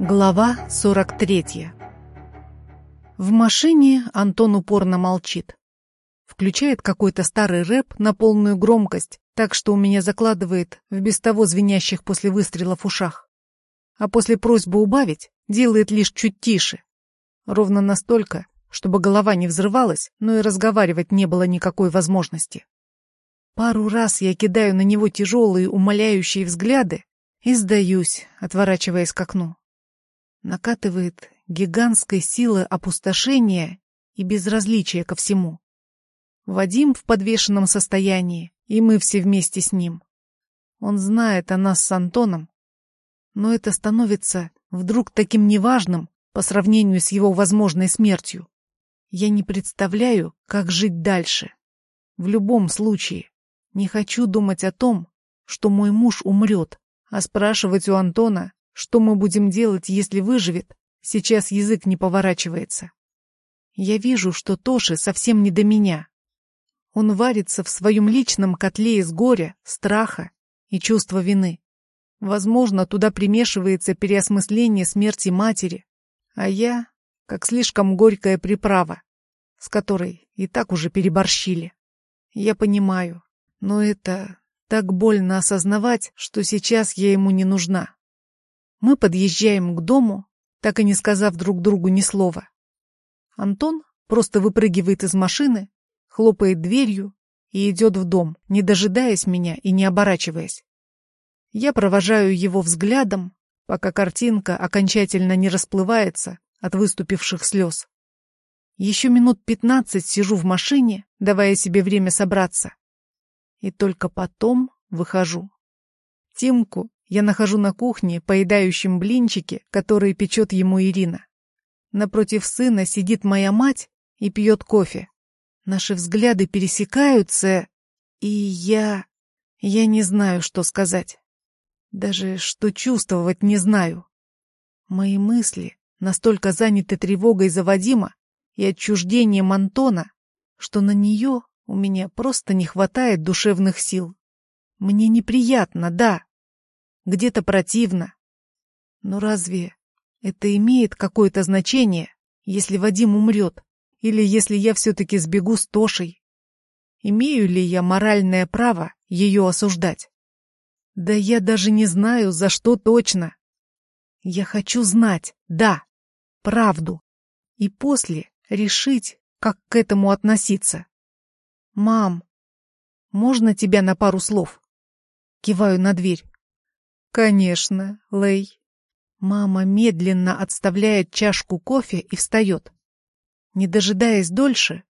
Глава 43 В машине Антон упорно молчит. Включает какой-то старый рэп на полную громкость, так что у меня закладывает в без того звенящих после выстрелов ушах. А после просьбы убавить делает лишь чуть тише. Ровно настолько, чтобы голова не взрывалась, но и разговаривать не было никакой возможности. Пару раз я кидаю на него тяжелые умоляющие взгляды и сдаюсь, отворачиваясь к окну накатывает гигантской силы опустошения и безразличия ко всему. Вадим в подвешенном состоянии, и мы все вместе с ним. Он знает о нас с Антоном, но это становится вдруг таким неважным по сравнению с его возможной смертью. Я не представляю, как жить дальше. В любом случае, не хочу думать о том, что мой муж умрет, а спрашивать у Антона, что мы будем делать, если выживет? Сейчас язык не поворачивается. Я вижу, что Тоши совсем не до меня. Он варится в своем личном котле из горя, страха и чувства вины. Возможно, туда примешивается переосмысление смерти матери, а я — как слишком горькая приправа, с которой и так уже переборщили. Я понимаю, но это так больно осознавать, что сейчас я ему не нужна. Мы подъезжаем к дому, так и не сказав друг другу ни слова. Антон просто выпрыгивает из машины, хлопает дверью и идет в дом, не дожидаясь меня и не оборачиваясь. Я провожаю его взглядом, пока картинка окончательно не расплывается от выступивших слез. Еще минут пятнадцать сижу в машине, давая себе время собраться. И только потом выхожу. Тимку я нахожу на кухне, поедающим блинчики, которые печет ему Ирина. Напротив сына сидит моя мать и пьет кофе. Наши взгляды пересекаются, и я... Я не знаю, что сказать. Даже что чувствовать не знаю. Мои мысли настолько заняты тревогой за Вадима и отчуждением Антона, что на нее у меня просто не хватает душевных сил. Мне неприятно, да, где-то противно. Но разве это имеет какое-то значение, если Вадим умрет, или если я все-таки сбегу с Тошей? Имею ли я моральное право ее осуждать? Да я даже не знаю, за что точно. Я хочу знать, да, правду, и после решить, как к этому относиться. «Мам, можно тебя на пару слов?» Киваю на дверь. «Конечно, Лэй». Мама медленно отставляет чашку кофе и встает. Не дожидаясь дольше,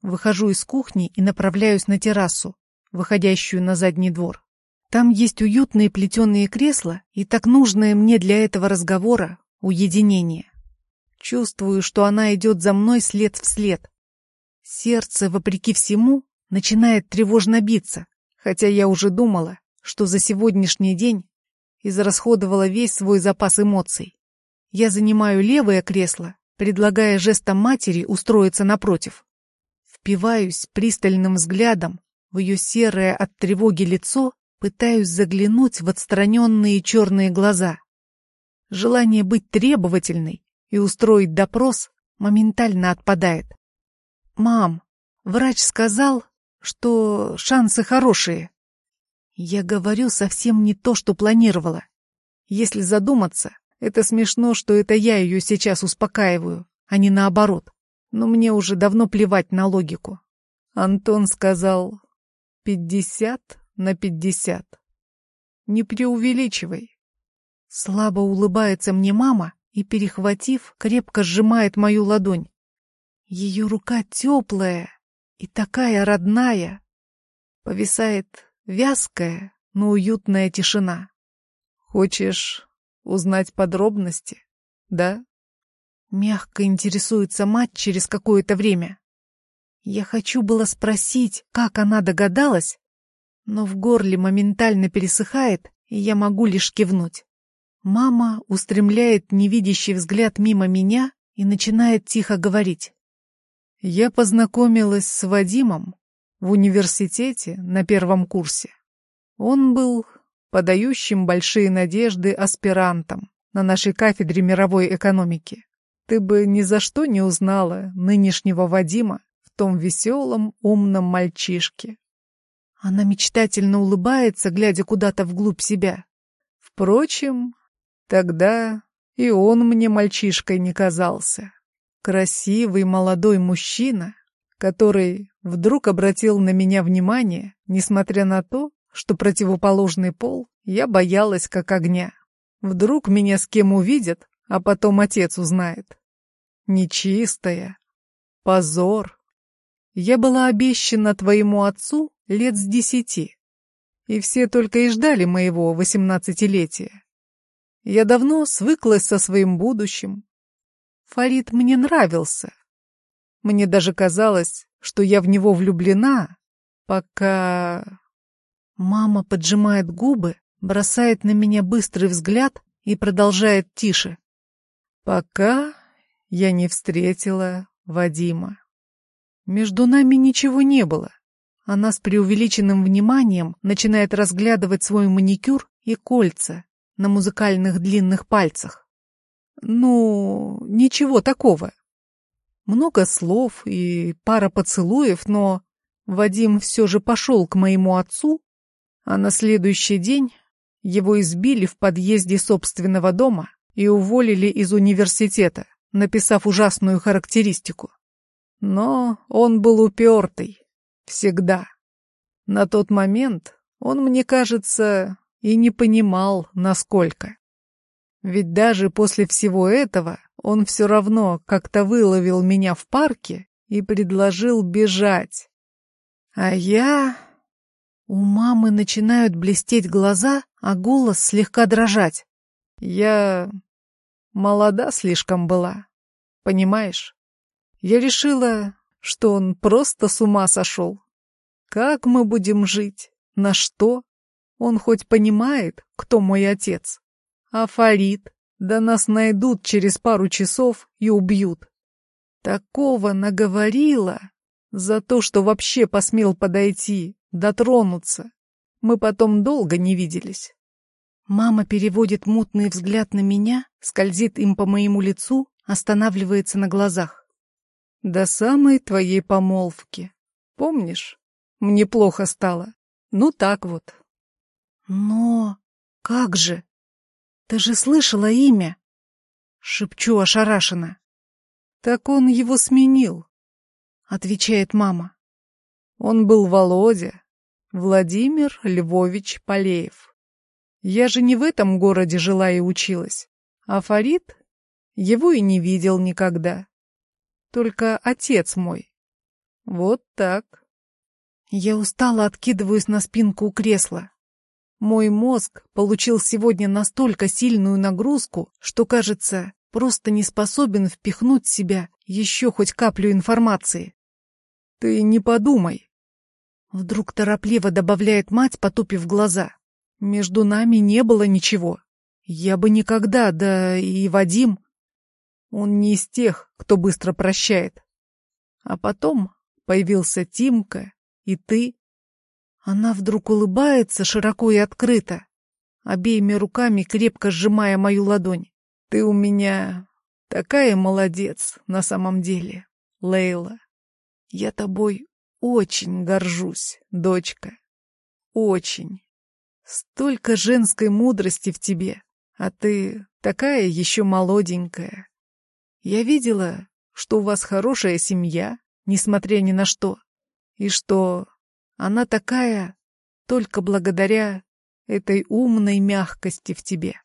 выхожу из кухни и направляюсь на террасу, выходящую на задний двор. Там есть уютные плетеные кресла и так нужное мне для этого разговора уединение. Чувствую, что она идет за мной след в след. Сердце, вопреки всему, начинает тревожно биться, хотя я уже думала, что за сегодняшний день израсходовала весь свой запас эмоций. Я занимаю левое кресло, предлагая жестом матери устроиться напротив. Впиваюсь пристальным взглядом в ее серое от тревоги лицо, пытаюсь заглянуть в отстраненные черные глаза. Желание быть требовательной и устроить допрос моментально отпадает. «Мам, врач сказал, что шансы хорошие», я говорю совсем не то, что планировала. Если задуматься, это смешно, что это я ее сейчас успокаиваю, а не наоборот. Но мне уже давно плевать на логику. Антон сказал пятьдесят на пятьдесят. Не преувеличивай. Слабо улыбается мне мама и, перехватив, крепко сжимает мою ладонь. Ее рука теплая и такая родная. Повисает Вязкая, но уютная тишина. Хочешь узнать подробности, да? Мягко интересуется мать через какое-то время. Я хочу было спросить, как она догадалась, но в горле моментально пересыхает, и я могу лишь кивнуть. Мама устремляет невидящий взгляд мимо меня и начинает тихо говорить. Я познакомилась с Вадимом в университете на первом курсе. Он был подающим большие надежды аспирантом на нашей кафедре мировой экономики. Ты бы ни за что не узнала нынешнего Вадима в том веселом, умном мальчишке. Она мечтательно улыбается, глядя куда-то вглубь себя. Впрочем, тогда и он мне мальчишкой не казался. Красивый молодой мужчина, который вдруг обратил на меня внимание, несмотря на то, что противоположный пол я боялась как огня. Вдруг меня с кем увидят, а потом отец узнает. Нечистая. Позор. Я была обещана твоему отцу лет с десяти, и все только и ждали моего восемнадцатилетия. Я давно свыклась со своим будущим. Фарид мне нравился. Мне даже казалось, что я в него влюблена, пока... Мама поджимает губы, бросает на меня быстрый взгляд и продолжает тише. Пока я не встретила Вадима. Между нами ничего не было. Она с преувеличенным вниманием начинает разглядывать свой маникюр и кольца на музыкальных длинных пальцах. Ну, ничего такого. Много слов и пара поцелуев, но Вадим все же пошел к моему отцу, а на следующий день его избили в подъезде собственного дома и уволили из университета, написав ужасную характеристику. Но он был упертый. Всегда. На тот момент он, мне кажется, и не понимал, насколько. Ведь даже после всего этого он все равно как-то выловил меня в парке и предложил бежать. А я... У мамы начинают блестеть глаза, а голос слегка дрожать. Я молода слишком была, понимаешь? Я решила, что он просто с ума сошел. Как мы будем жить? На что? Он хоть понимает, кто мой отец? А Фарид? Да нас найдут через пару часов и убьют. Такого наговорила за то, что вообще посмел подойти, дотронуться. Мы потом долго не виделись. Мама переводит мутный взгляд на меня, скользит им по моему лицу, останавливается на глазах. До самой твоей помолвки. Помнишь? Мне плохо стало. Ну так вот. Но как же? Ты же слышала имя? Шепчу ошарашенно. Так он его сменил, отвечает мама. Он был Володя, Владимир Львович Полеев. Я же не в этом городе жила и училась, а Фарид его и не видел никогда. Только отец мой. Вот так. Я устало откидываюсь на спинку у кресла. Мой мозг получил сегодня настолько сильную нагрузку, что, кажется, просто не способен впихнуть в себя еще хоть каплю информации. Ты не подумай, Вдруг торопливо добавляет мать, потупив глаза. Между нами не было ничего. Я бы никогда, да и Вадим. Он не из тех, кто быстро прощает. А потом появился Тимка и ты. Она вдруг улыбается широко и открыто, обеими руками крепко сжимая мою ладонь. Ты у меня такая молодец на самом деле, Лейла. Я тобой очень горжусь, дочка. Очень. Столько женской мудрости в тебе, а ты такая еще молоденькая. Я видела, что у вас хорошая семья, несмотря ни на что, и что она такая только благодаря этой умной мягкости в тебе.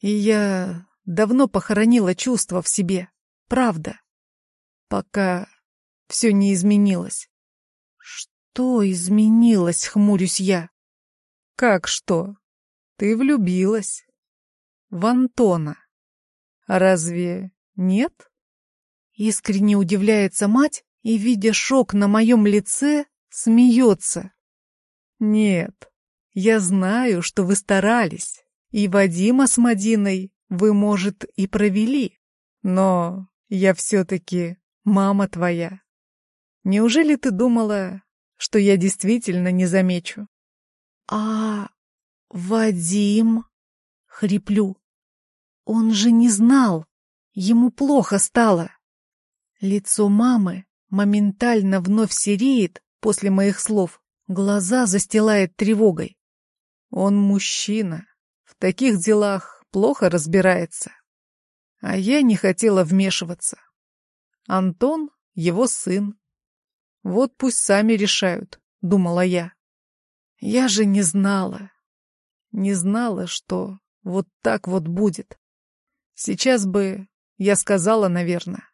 И я давно похоронила чувства в себе, правда, пока все не изменилось. Что изменилось, хмурюсь я? Как что? Ты влюбилась. В Антона. Разве нет? Искренне удивляется мать и, видя шок на моем лице, смеется. Нет, я знаю, что вы старались, и Вадима с Мадиной вы, может, и провели, но я все-таки мама твоя. Неужели ты думала, что я действительно не замечу? А Вадим? Хриплю. Он же не знал. Ему плохо стало. Лицо мамы моментально вновь сереет после моих слов. Глаза застилает тревогой. Он мужчина. В таких делах плохо разбирается. А я не хотела вмешиваться. Антон — его сын. Вот пусть сами решают, думала я. Я же не знала. Не знала, что вот так вот будет. Сейчас бы я сказала, наверное.